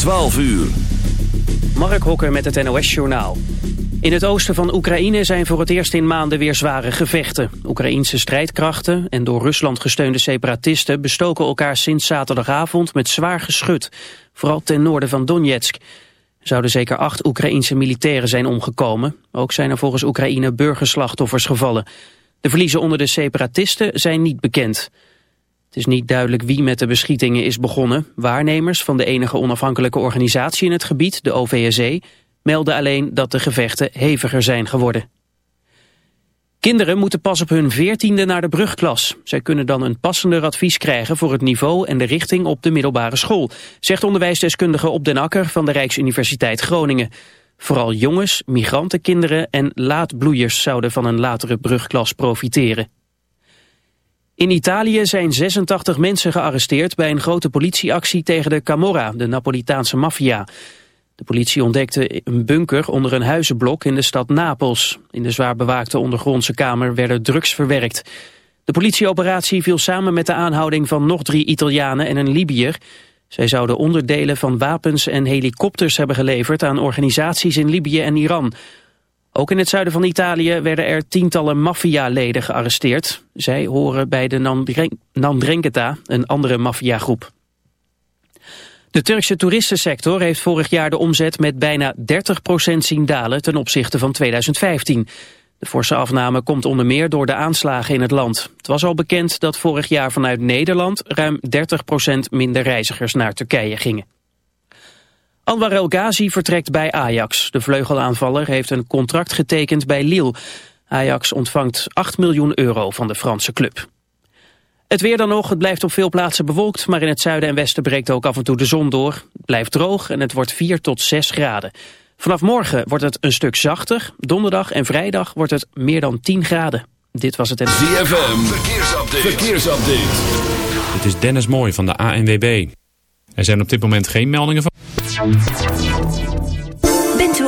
12 uur. Mark Hokker met het NOS-journaal. In het oosten van Oekraïne zijn voor het eerst in maanden weer zware gevechten. Oekraïense strijdkrachten en door Rusland gesteunde separatisten... bestoken elkaar sinds zaterdagavond met zwaar geschut. Vooral ten noorden van Donetsk. Er zouden zeker acht Oekraïense militairen zijn omgekomen. Ook zijn er volgens Oekraïne burgerslachtoffers gevallen. De verliezen onder de separatisten zijn niet bekend. Het is niet duidelijk wie met de beschietingen is begonnen. Waarnemers van de enige onafhankelijke organisatie in het gebied, de OVSE, melden alleen dat de gevechten heviger zijn geworden. Kinderen moeten pas op hun veertiende naar de brugklas. Zij kunnen dan een passender advies krijgen voor het niveau en de richting op de middelbare school, zegt onderwijsdeskundige Op den Akker van de Rijksuniversiteit Groningen. Vooral jongens, migrantenkinderen en laatbloeiers zouden van een latere brugklas profiteren. In Italië zijn 86 mensen gearresteerd bij een grote politieactie tegen de Camorra, de Napolitaanse maffia. De politie ontdekte een bunker onder een huizenblok in de stad Napels. In de zwaar bewaakte ondergrondse kamer werden drugs verwerkt. De politieoperatie viel samen met de aanhouding van nog drie Italianen en een Libiër. Zij zouden onderdelen van wapens en helikopters hebben geleverd aan organisaties in Libië en Iran. Ook in het zuiden van Italië werden er tientallen maffialeden gearresteerd. Zij horen bij de Nandrengeta, een andere maffiagroep. De Turkse toeristensector heeft vorig jaar de omzet met bijna 30% zien dalen ten opzichte van 2015. De forse afname komt onder meer door de aanslagen in het land. Het was al bekend dat vorig jaar vanuit Nederland ruim 30% minder reizigers naar Turkije gingen. Anwar El Ghazi vertrekt bij Ajax. De vleugelaanvaller heeft een contract getekend bij Lille. Ajax ontvangt 8 miljoen euro van de Franse club. Het weer dan nog, het blijft op veel plaatsen bewolkt... maar in het zuiden en westen breekt ook af en toe de zon door. Het blijft droog en het wordt 4 tot 6 graden. Vanaf morgen wordt het een stuk zachter. Donderdag en vrijdag wordt het meer dan 10 graden. Dit was het... ZFM, verkeersupdate. verkeersupdate. Dit is Dennis Mooij van de ANWB. Er zijn op dit moment geen meldingen van...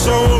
so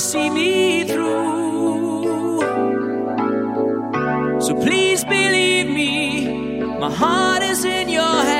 see me through. So please believe me, my heart is in your hands.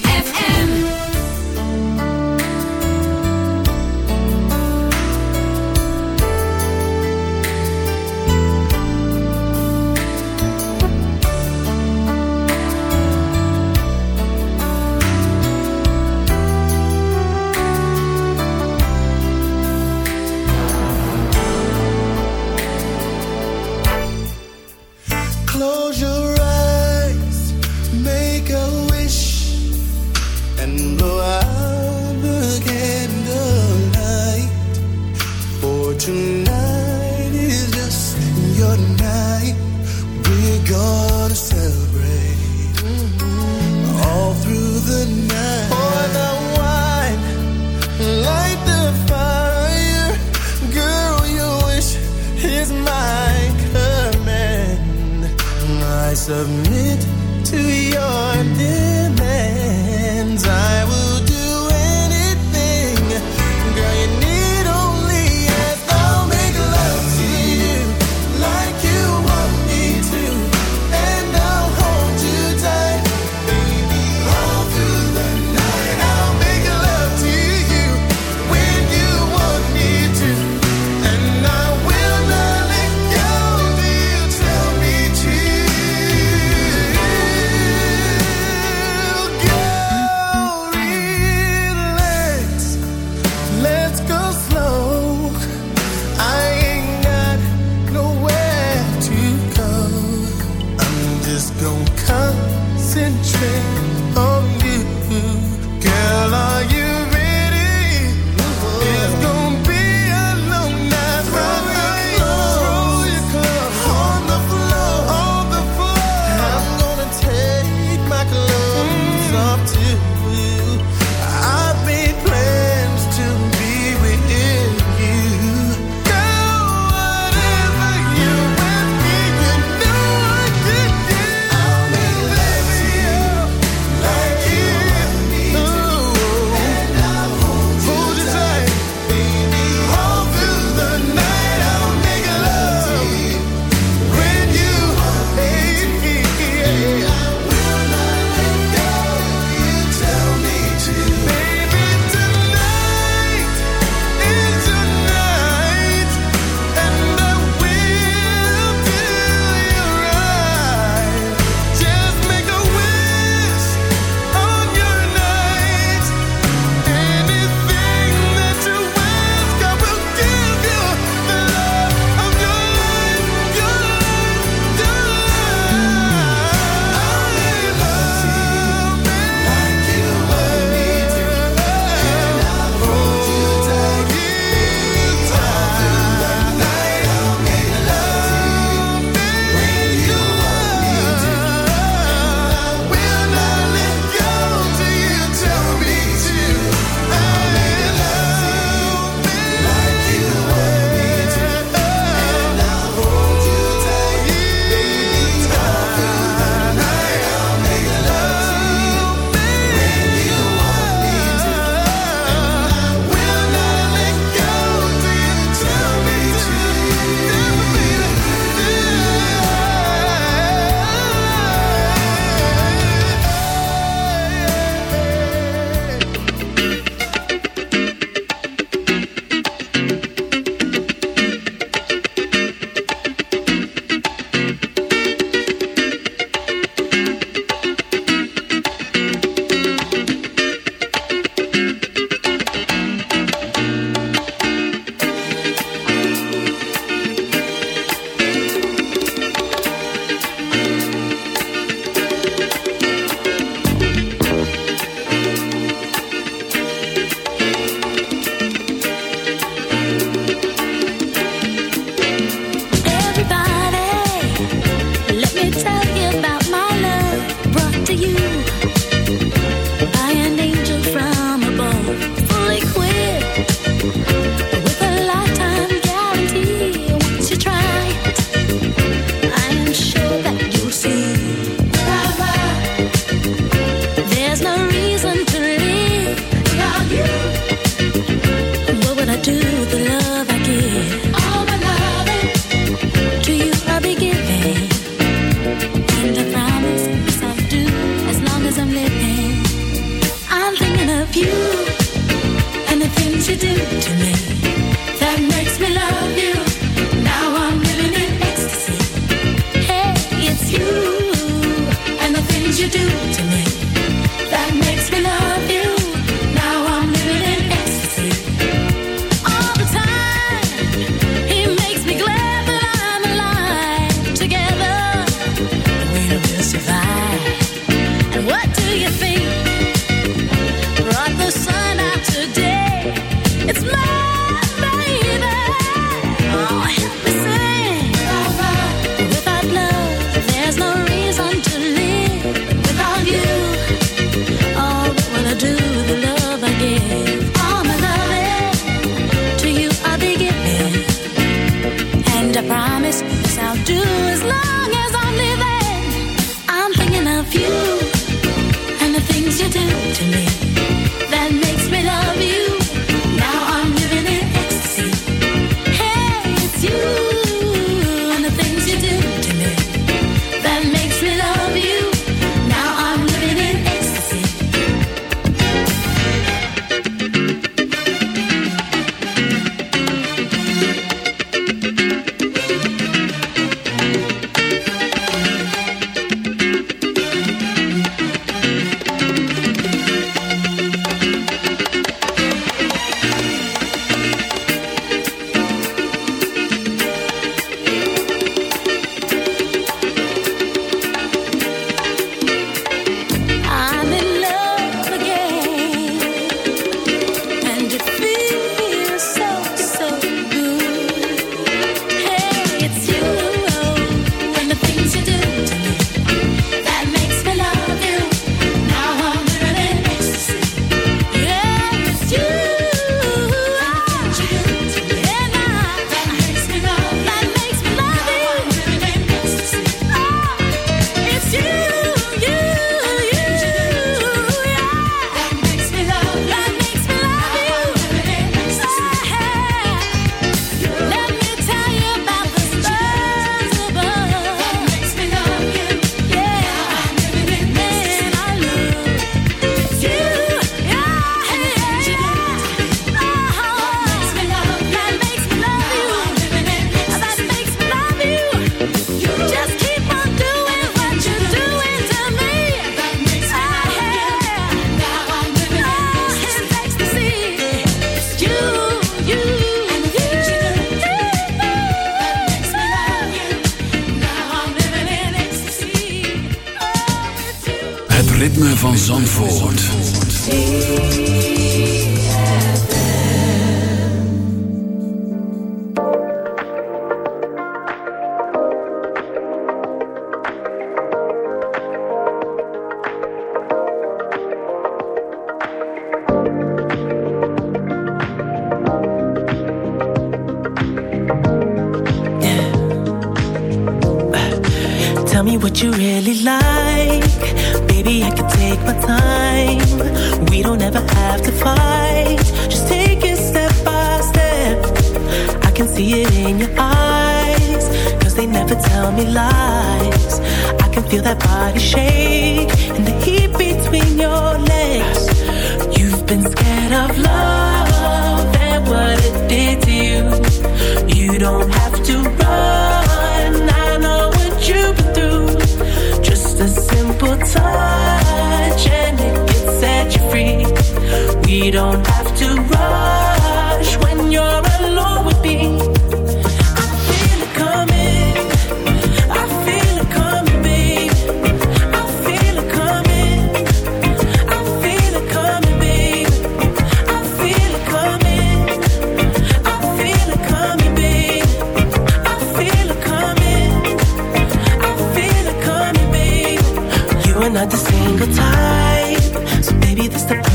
do is love.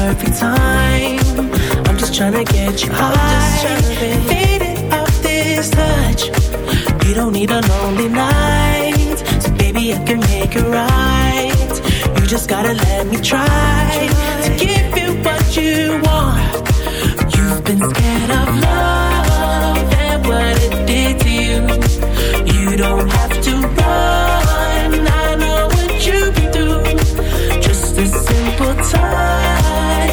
Every time. I'm just trying to get you high. Faded off this touch. You don't need a lonely night. So baby, I can make it right. You just gotta let me try to give you what you want. You've been scared of love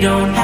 don't